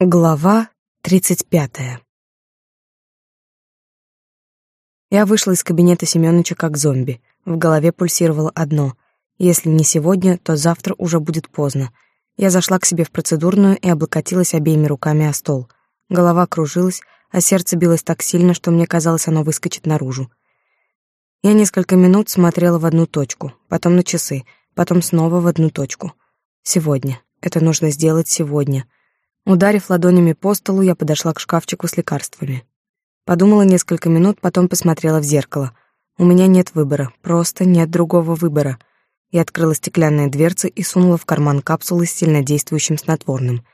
Глава тридцать пятая Я вышла из кабинета Семёныча как зомби. В голове пульсировало одно. Если не сегодня, то завтра уже будет поздно. Я зашла к себе в процедурную и облокотилась обеими руками о стол. Голова кружилась, а сердце билось так сильно, что мне казалось, оно выскочит наружу. Я несколько минут смотрела в одну точку, потом на часы, потом снова в одну точку. Сегодня. Это нужно сделать сегодня — Ударив ладонями по столу, я подошла к шкафчику с лекарствами. Подумала несколько минут, потом посмотрела в зеркало. У меня нет выбора, просто нет другого выбора. Я открыла стеклянные дверцы и сунула в карман капсулы с сильнодействующим снотворным.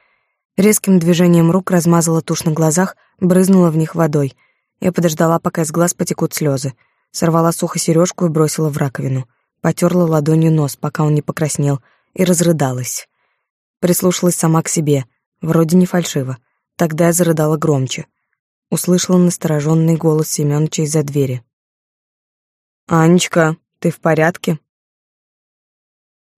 Резким движением рук размазала тушь на глазах, брызнула в них водой. Я подождала, пока из глаз потекут слезы. Сорвала сухо сережку и бросила в раковину. Потерла ладонью нос, пока он не покраснел, и разрыдалась. Прислушалась сама к себе — Вроде не фальшиво. Тогда я зарыдала громче. Услышала настороженный голос Семёныча из-за двери. «Анечка, ты в порядке?»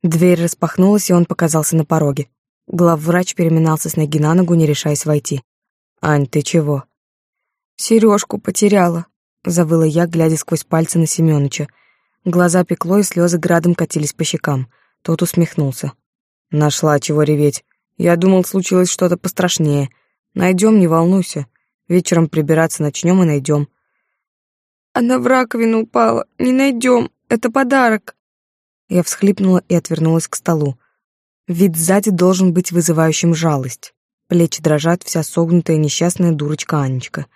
Дверь распахнулась, и он показался на пороге. Главврач переминался с ноги на ногу, не решаясь войти. «Ань, ты чего?» «Сережку потеряла», — завыла я, глядя сквозь пальцы на Семёныча. Глаза пекло, и слезы градом катились по щекам. Тот усмехнулся. «Нашла чего реветь. Я думал, случилось что-то пострашнее. Найдем, не волнуйся. Вечером прибираться начнем и найдем. Она в раковину упала. Не найдем. Это подарок. Я всхлипнула и отвернулась к столу. Вид сзади должен быть вызывающим жалость. Плечи дрожат, вся согнутая несчастная дурочка Анечка.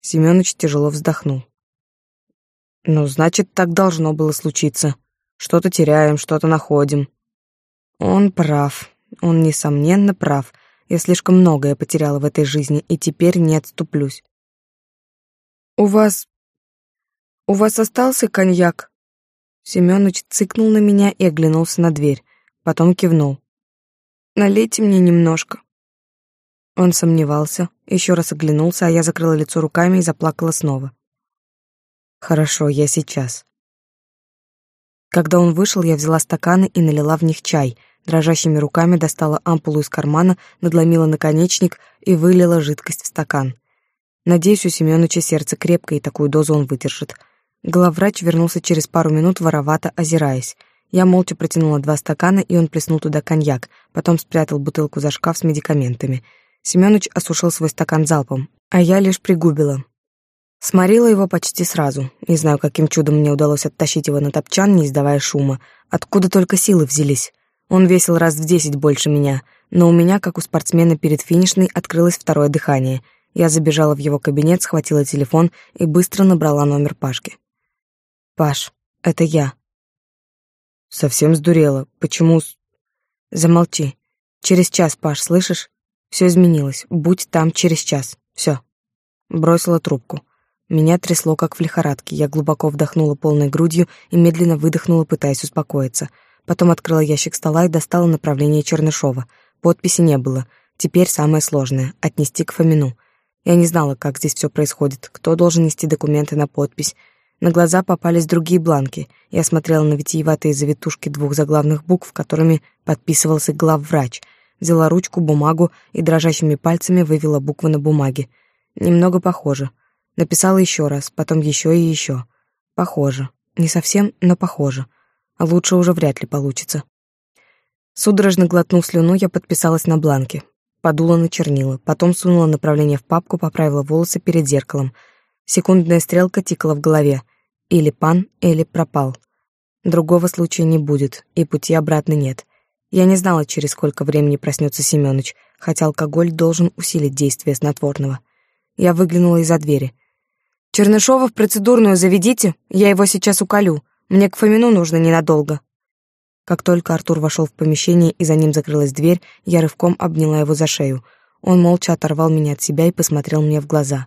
Семёныч тяжело вздохнул. Ну, значит, так должно было случиться. Что-то теряем, что-то находим. Он прав. Он, несомненно, прав. Я слишком многое потеряла в этой жизни, и теперь не отступлюсь. «У вас... у вас остался коньяк?» Семёныч цыкнул на меня и оглянулся на дверь, потом кивнул. «Налейте мне немножко». Он сомневался, еще раз оглянулся, а я закрыла лицо руками и заплакала снова. «Хорошо, я сейчас». Когда он вышел, я взяла стаканы и налила в них чай — Дрожащими руками достала ампулу из кармана, надломила наконечник и вылила жидкость в стакан. Надеюсь, у Семёныча сердце крепкое, и такую дозу он выдержит. Главврач вернулся через пару минут, воровато озираясь. Я молча протянула два стакана, и он плеснул туда коньяк, потом спрятал бутылку за шкаф с медикаментами. Семёныч осушил свой стакан залпом, а я лишь пригубила. Сморила его почти сразу. Не знаю, каким чудом мне удалось оттащить его на топчан, не издавая шума. Откуда только силы взялись. Он весил раз в десять больше меня, но у меня, как у спортсмена перед финишной, открылось второе дыхание. Я забежала в его кабинет, схватила телефон и быстро набрала номер Пашки. «Паш, это я». «Совсем сдурела. Почему...» «Замолчи. Через час, Паш, слышишь? Все изменилось. Будь там через час. Все. Бросила трубку. Меня трясло, как в лихорадке. Я глубоко вдохнула полной грудью и медленно выдохнула, пытаясь успокоиться — Потом открыла ящик стола и достала направление Чернышова. Подписи не было. Теперь самое сложное — отнести к Фомину. Я не знала, как здесь все происходит, кто должен нести документы на подпись. На глаза попались другие бланки. Я смотрела на витиеватые завитушки двух заглавных букв, которыми подписывался главврач. Взяла ручку, бумагу и дрожащими пальцами вывела буквы на бумаге. Немного похоже. Написала еще раз, потом еще и еще. Похоже. Не совсем, но похоже а лучше уже вряд ли получится. Судорожно глотнув слюну, я подписалась на бланке. Подула на чернила, потом сунула направление в папку, поправила волосы перед зеркалом. Секундная стрелка тикала в голове. Или пан, или пропал. Другого случая не будет, и пути обратно нет. Я не знала, через сколько времени проснется Семёныч, хотя алкоголь должен усилить действие снотворного. Я выглянула из-за двери. «Чернышова в процедурную заведите, я его сейчас уколю», мне к Фомину нужно ненадолго». Как только Артур вошел в помещение и за ним закрылась дверь, я рывком обняла его за шею. Он молча оторвал меня от себя и посмотрел мне в глаза.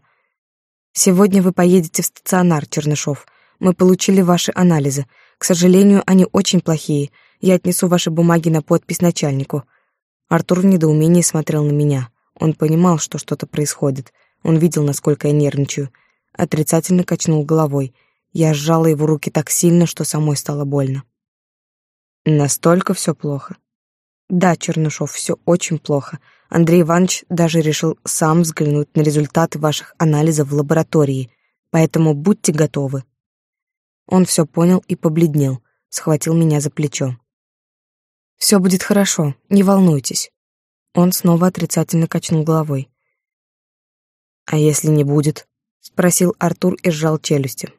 «Сегодня вы поедете в стационар, Чернышов. Мы получили ваши анализы. К сожалению, они очень плохие. Я отнесу ваши бумаги на подпись начальнику». Артур в недоумении смотрел на меня. Он понимал, что что-то происходит. Он видел, насколько я нервничаю. Отрицательно качнул головой — я сжала его руки так сильно, что самой стало больно. Настолько все плохо. Да, Чернышов, все очень плохо. Андрей Иванович даже решил сам взглянуть на результаты ваших анализов в лаборатории, поэтому будьте готовы. Он все понял и побледнел, схватил меня за плечо. Все будет хорошо, не волнуйтесь. Он снова отрицательно качнул головой. А если не будет? спросил Артур и сжал челюсти.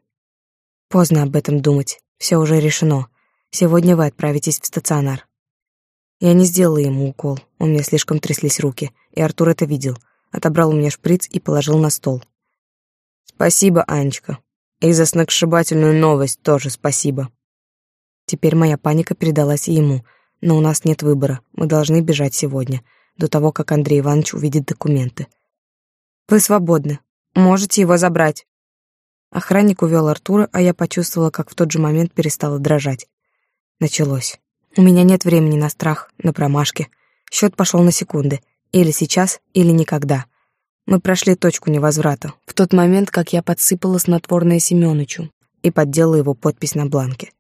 Поздно об этом думать, все уже решено. Сегодня вы отправитесь в стационар. Я не сделала ему укол, у меня слишком тряслись руки, и Артур это видел. Отобрал у меня шприц и положил на стол. «Спасибо, Анечка. И за сногсшибательную новость тоже спасибо». Теперь моя паника передалась и ему, но у нас нет выбора, мы должны бежать сегодня, до того, как Андрей Иванович увидит документы. «Вы свободны. Можете его забрать». Охранник увел Артура, а я почувствовала, как в тот же момент перестала дрожать. Началось. У меня нет времени на страх, на промашки. Счет пошел на секунды. Или сейчас, или никогда. Мы прошли точку невозврата. В тот момент, как я подсыпала снотворное Семёнычу и подделала его подпись на бланке.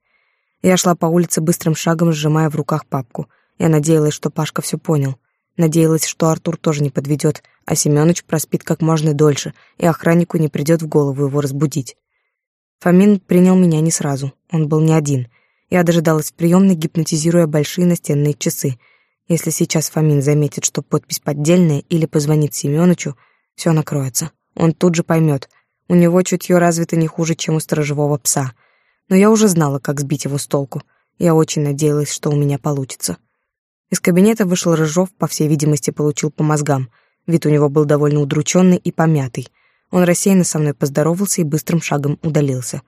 Я шла по улице быстрым шагом, сжимая в руках папку. Я надеялась, что Пашка все понял. Надеялась, что Артур тоже не подведет, а Семёныч проспит как можно дольше, и охраннику не придет в голову его разбудить. Фомин принял меня не сразу. Он был не один — я дожидалась в приемной, гипнотизируя большие настенные часы. Если сейчас Фомин заметит, что подпись поддельная, или позвонит Семёнычу, все накроется. Он тут же поймет. У него чутье развито не хуже, чем у сторожевого пса. Но я уже знала, как сбить его с толку. Я очень надеялась, что у меня получится. Из кабинета вышел Рыжов, по всей видимости, получил по мозгам. Вид у него был довольно удрученный и помятый. Он рассеянно со мной поздоровался и быстрым шагом удалился.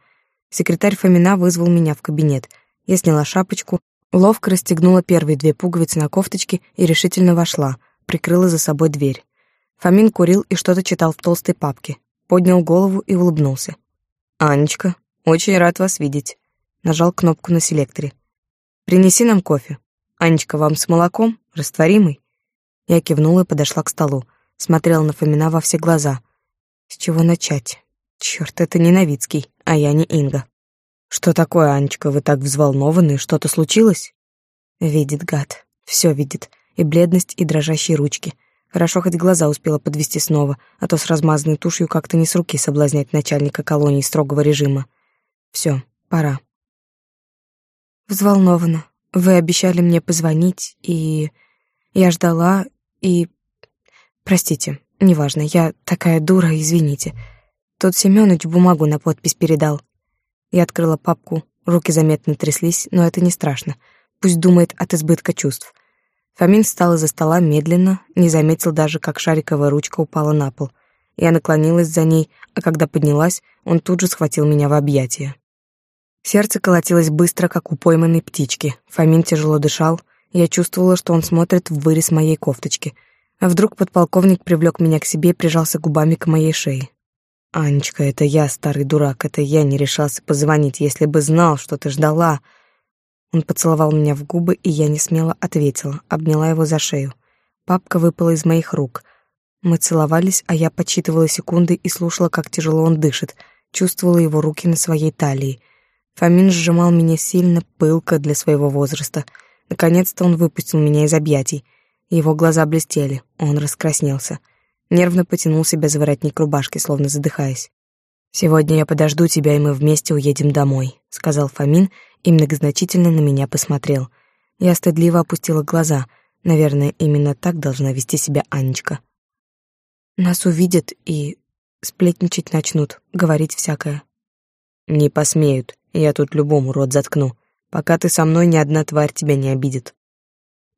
Секретарь Фомина вызвал меня в кабинет — я сняла шапочку, ловко расстегнула первые две пуговицы на кофточке и решительно вошла, прикрыла за собой дверь. Фомин курил и что-то читал в толстой папке, поднял голову и улыбнулся. «Анечка, очень рад вас видеть», — нажал кнопку на селекторе. «Принеси нам кофе. Анечка, вам с молоком? Растворимый?» Я кивнула и подошла к столу, смотрела на Фомина во все глаза. С чего начать? Черт, это не Новицкий, а я не Инга. «Что такое, Анечка, вы так взволнованы? Что-то случилось?» Видит гад, все видит, и бледность, и дрожащие ручки. Хорошо хоть глаза успела подвести снова, а то с размазанной тушью как-то не с руки соблазнять начальника колонии строгого режима. Все, пора. Взволнована. Вы обещали мне позвонить, и... Я ждала, и... Простите, неважно, я такая дура, извините. Тот Семёныч бумагу на подпись передал. Я открыла папку, руки заметно тряслись, но это не страшно. Пусть думает от избытка чувств. Фомин встал из-за стола медленно, не заметил даже, как шариковая ручка упала на пол. Я наклонилась за ней, а когда поднялась, он тут же схватил меня в объятия. Сердце колотилось быстро, как у пойманной птички. Фомин тяжело дышал, я чувствовала, что он смотрит в вырез моей кофточки. А вдруг подполковник привлек меня к себе и прижался губами к моей шее. «Анечка, это я, старый дурак, это я не решался позвонить, если бы знал, что ты ждала». Он поцеловал меня в губы, и я не смело ответила, обняла его за шею. Папка выпала из моих рук. Мы целовались, а я подсчитывала секунды и слушала, как тяжело он дышит, чувствовала его руки на своей талии. Фомин сжимал меня сильно, пылко для своего возраста. Наконец-то он выпустил меня из объятий. Его глаза блестели, он раскраснелся нервно потянул себя за воротник рубашки, словно задыхаясь. «Сегодня я подожду тебя, и мы вместе уедем домой», — сказал Фомин и многозначительно на меня посмотрел. Я стыдливо опустила глаза. Наверное, именно так должна вести себя Анечка. Нас увидят и сплетничать начнут, говорить всякое. «Не посмеют, я тут любому рот заткну. Пока ты со мной, ни одна тварь тебя не обидит».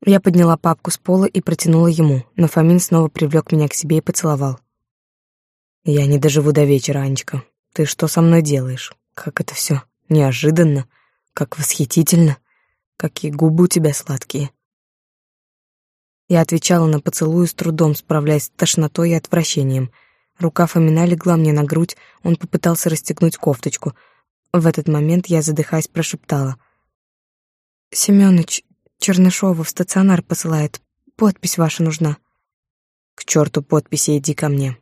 Я подняла папку с пола и протянула ему, но Фомин снова привлек меня к себе и поцеловал. «Я не доживу до вечера, Анечка. Ты что со мной делаешь? Как это все неожиданно, как восхитительно, какие губы у тебя сладкие». Я отвечала на поцелуй с трудом, справляясь с тошнотой и отвращением. Рука Фомина легла мне на грудь, он попытался расстегнуть кофточку. В этот момент я, задыхаясь, прошептала. «Семёныч, Чернышова в стационар посылает. Подпись ваша нужна. К черту подписи, иди ко мне.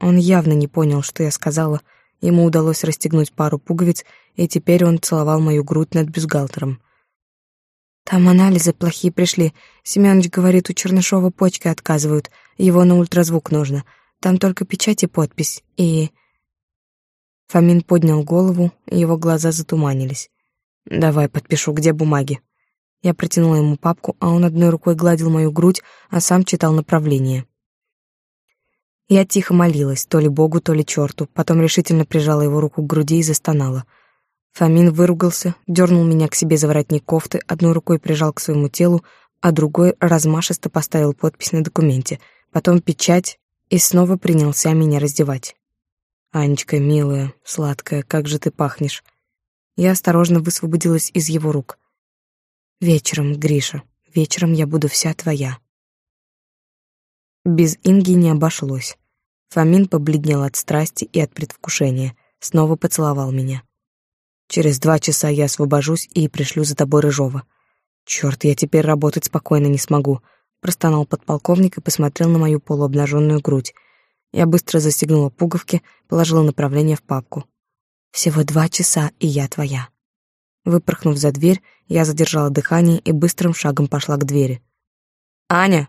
Он явно не понял, что я сказала. Ему удалось расстегнуть пару пуговиц, и теперь он целовал мою грудь над бюстгальтером. Там анализы плохие пришли. Семёныч говорит, у Чернышова почки отказывают. Его на ультразвук нужно. Там только печать и подпись. И... Фомин поднял голову, его глаза затуманились. «Давай подпишу, где бумаги?» Я протянула ему папку, а он одной рукой гладил мою грудь, а сам читал направление. Я тихо молилась, то ли Богу, то ли черту, потом решительно прижала его руку к груди и застонала. Фомин выругался, дернул меня к себе за воротник кофты, одной рукой прижал к своему телу, а другой размашисто поставил подпись на документе, потом печать и снова принялся меня раздевать. «Анечка, милая, сладкая, как же ты пахнешь!» Я осторожно высвободилась из его рук. «Вечером, Гриша, вечером я буду вся твоя». Без Инги не обошлось. Фомин побледнел от страсти и от предвкушения, снова поцеловал меня. «Через два часа я освобожусь и пришлю за тобой Рыжова. Черт, я теперь работать спокойно не смогу», — простонал подполковник и посмотрел на мою полуобнаженную грудь. Я быстро застегнула пуговки, положила направление в папку. «Всего два часа, и я твоя». Выпорхнув за дверь, я задержала дыхание и быстрым шагом пошла к двери. «Аня!»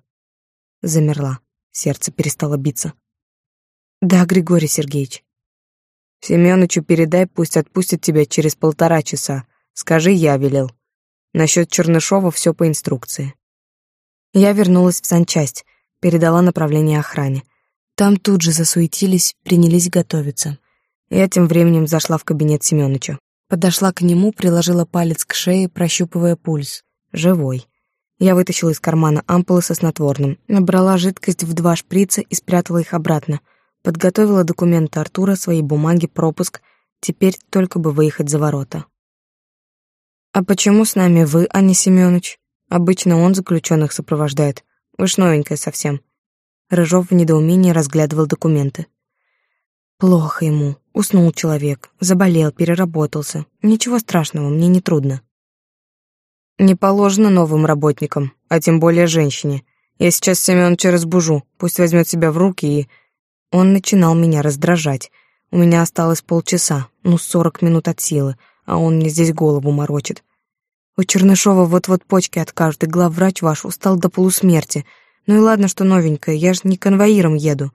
Замерла, сердце перестало биться. «Да, Григорий Сергеевич». «Семёнычу передай, пусть отпустит тебя через полтора часа. Скажи, я велел. Насчет Чернышова все по инструкции». Я вернулась в санчасть, передала направление охране. Там тут же засуетились, принялись готовиться. Я тем временем зашла в кабинет Семёныча. Подошла к нему, приложила палец к шее, прощупывая пульс. Живой. Я вытащила из кармана ампулы со снотворным, набрала жидкость в два шприца и спрятала их обратно. Подготовила документы Артура, свои бумаги, пропуск. Теперь только бы выехать за ворота. «А почему с нами вы, а не Семёныч? Обычно он заключенных сопровождает. Вы ж новенькая совсем. Рыжов в недоумении разглядывал документы. Плохо ему. Уснул человек, заболел, переработался. Ничего страшного, мне не трудно. Не положено новым работникам, а тем более женщине. Я сейчас Семёныча разбужу, пусть возьмет себя в руки и... Он начинал меня раздражать. У меня осталось полчаса, ну, сорок минут от силы, а он мне здесь голову морочит. У Чернышова вот-вот почки откажут, и главврач ваш устал до полусмерти — ну и ладно, что новенькая, я ж не конвоиром еду.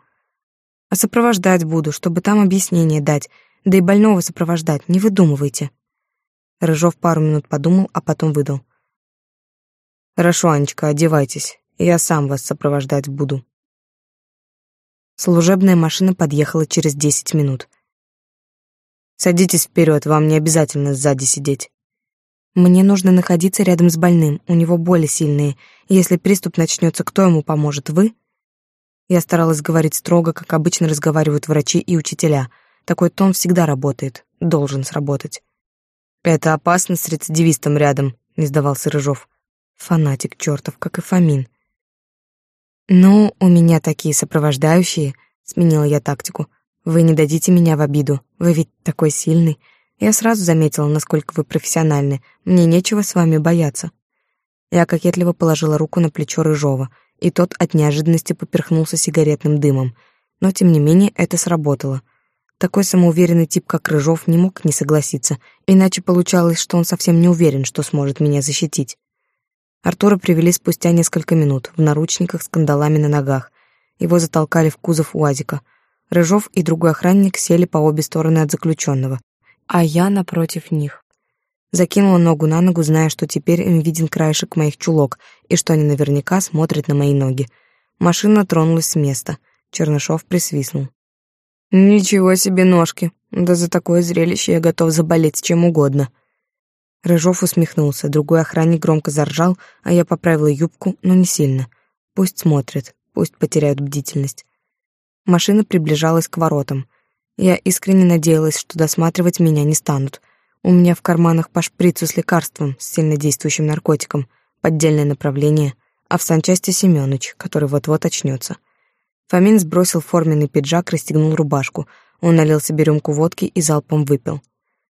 А сопровождать буду, чтобы там объяснение дать, да и больного сопровождать, не выдумывайте. Рыжов пару минут подумал, а потом выдал. Хорошо, Анечка, одевайтесь, я сам вас сопровождать буду. Служебная машина подъехала через десять минут. Садитесь вперед, вам не обязательно сзади сидеть. Мне нужно находиться рядом с больным, у него боли сильные. Если приступ начнется, кто ему поможет, вы? Я старалась говорить строго, как обычно разговаривают врачи и учителя. Такой тон всегда работает, должен сработать. Это опасно с рецидивистом рядом, не сдавался Рыжов. Фанатик чертов, как и Фомин. Ну, у меня такие сопровождающие, сменила я тактику. Вы не дадите меня в обиду, вы ведь такой сильный. Я сразу заметила, насколько вы профессиональны. Мне нечего с вами бояться. Я кокетливо положила руку на плечо Рыжова, и тот от неожиданности поперхнулся сигаретным дымом. Но, тем не менее, это сработало. Такой самоуверенный тип, как Рыжов, не мог не согласиться, иначе получалось, что он совсем не уверен, что сможет меня защитить. Артура привели спустя несколько минут, в наручниках с кандалами на ногах. Его затолкали в кузов УАЗика. Рыжов и другой охранник сели по обе стороны от заключенного, а я напротив них. Закинула ногу на ногу, зная, что теперь им виден краешек моих чулок и что они наверняка смотрят на мои ноги. Машина тронулась с места. Чернышов присвистнул. «Ничего себе ножки! Да за такое зрелище я готов заболеть чем угодно». Рыжов усмехнулся, другой охранник громко заржал, а я поправила юбку, но не сильно. Пусть смотрят, пусть потеряют бдительность. Машина приближалась к воротам. Я искренне надеялась, что досматривать меня не станут. У меня в карманах по шприцу с лекарством, с сильнодействующим наркотиком, поддельное направление, а в санчасти Семёныч, который вот-вот очнется. Фомин сбросил форменный пиджак, расстегнул рубашку. Он налил себе рюмку водки и залпом выпил.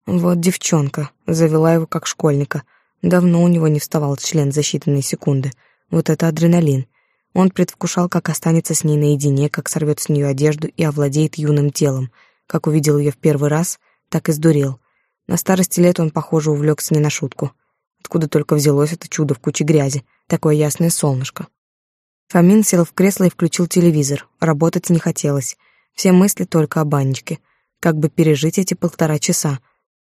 Вот девчонка, завела его как школьника. Давно у него не вставал член за считанные секунды. Вот это адреналин. Он предвкушал, как останется с ней наедине, как сорвет с нее одежду и овладеет юным телом — как увидел ее в первый раз, так и сдурел. На старости лет он, похоже, увлекся не на шутку. Откуда только взялось это чудо в куче грязи, такое ясное солнышко. Фомин сел в кресло и включил телевизор. Работать не хотелось. Все мысли только о банечке. Как бы пережить эти полтора часа.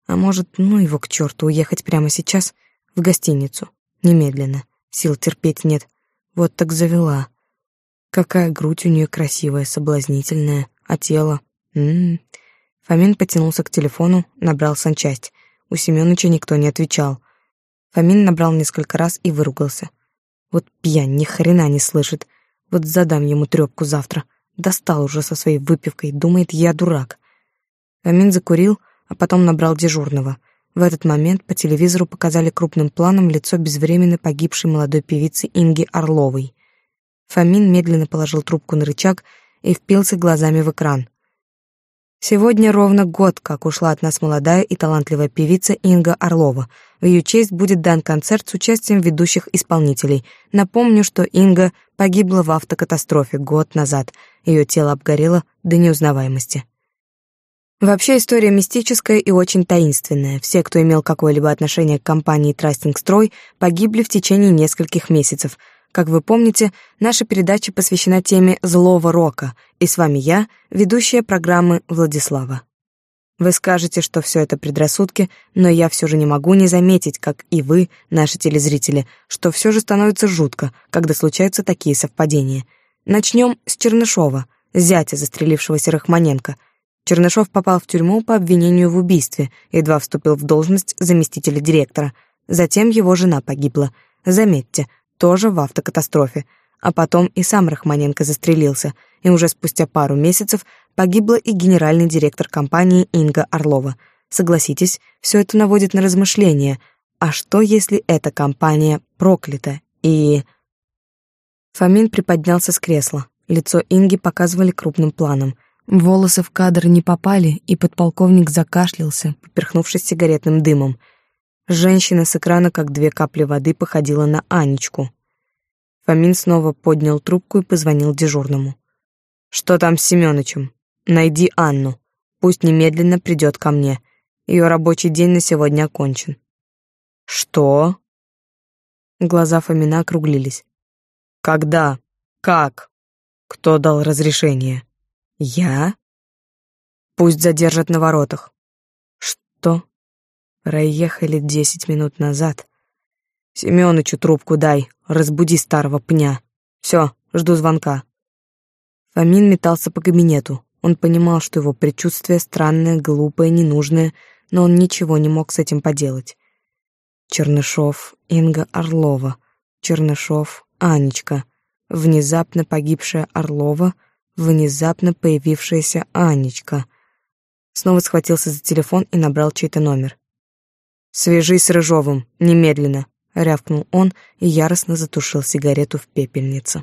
А может, ну его к черту, уехать прямо сейчас в гостиницу. Немедленно. Сил терпеть нет. Вот так завела. Какая грудь у нее красивая, соблазнительная. А тело? М-м. Фомин потянулся к телефону, набрал санчасть. У Семёныча никто не отвечал. Фомин набрал несколько раз и выругался. Вот пьянь ни хрена не слышит. Вот задам ему трёпку завтра. Достал уже со своей выпивкой, думает, я дурак. Фомин закурил, а потом набрал дежурного. В этот момент по телевизору показали крупным планом лицо безвременно погибшей молодой певицы Инги Орловой. Фомин медленно положил трубку на рычаг и впился глазами в экран. Сегодня ровно год, как ушла от нас молодая и талантливая певица Инга Орлова. В ее честь будет дан концерт с участием ведущих исполнителей. Напомню, что Инга погибла в автокатастрофе год назад. Ее тело обгорело до неузнаваемости. Вообще история мистическая и очень таинственная. Все, кто имел какое-либо отношение к компании Трастинг Строй, погибли в течение нескольких месяцев – как вы помните, наша передача посвящена теме злого рока, и с вами я, ведущая программы Владислава. Вы скажете, что все это предрассудки, но я все же не могу не заметить, как и вы, наши телезрители, что все же становится жутко, когда случаются такие совпадения. Начнем с Чернышова, зятя застрелившегося Рахманенко. Чернышов попал в тюрьму по обвинению в убийстве, едва вступил в должность заместителя директора. Затем его жена погибла. Заметьте, тоже в автокатастрофе. А потом и сам Рахманенко застрелился, и уже спустя пару месяцев погибла и генеральный директор компании Инга Орлова. Согласитесь, все это наводит на размышления. А что, если эта компания проклята и... Фомин приподнялся с кресла. Лицо Инги показывали крупным планом. Волосы в кадр не попали, и подполковник закашлялся, поперхнувшись сигаретным дымом — Женщина с экрана, как две капли воды, походила на Анечку. Фомин снова поднял трубку и позвонил дежурному. «Что там с Семёнычем? Найди Анну. Пусть немедленно придет ко мне. Ее рабочий день на сегодня окончен». «Что?» Глаза Фомина округлились. «Когда? Как? Кто дал разрешение?» «Я?» «Пусть задержат на воротах». «Что?» Проехали десять минут назад. Семёнычу трубку дай, разбуди старого пня. Все, жду звонка. Фомин метался по кабинету. Он понимал, что его предчувствие странное, глупое, ненужное, но он ничего не мог с этим поделать. Чернышов, Инга Орлова, Чернышов, Анечка, внезапно погибшая Орлова, внезапно появившаяся Анечка. Снова схватился за телефон и набрал чей-то номер. «Свяжись с Рыжовым, немедленно!» — рявкнул он и яростно затушил сигарету в пепельнице.